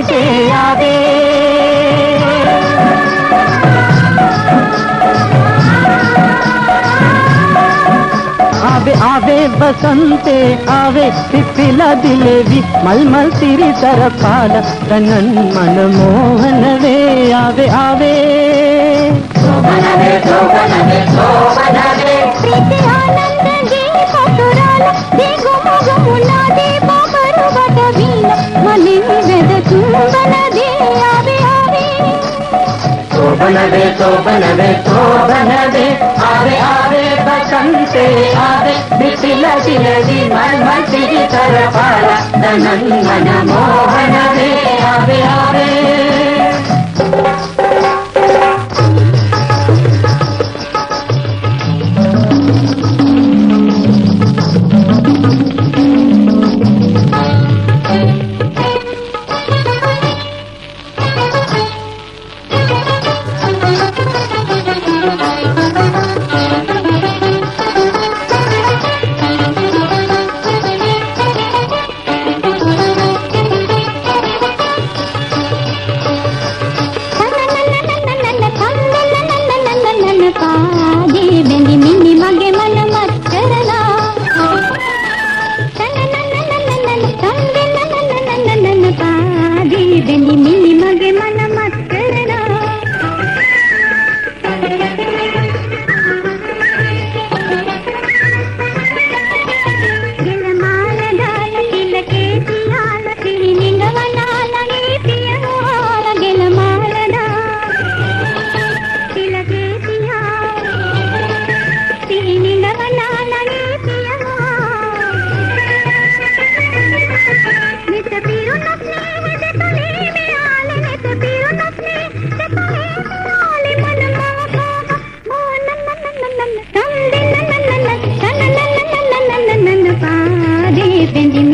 చేయావే ఆవే. ఆవే బసంతే ఆవే పిప్పిల దిలేవి. మల్మల్ తిరి తరపాల కనన్ మనమో. बनवे तो बनवे तो बनवे आवे आवे, बसंते, आवे बिपिल जिलजी मन मन तरफ़ आला नन मन मोहन वे आवे आवे। bendito.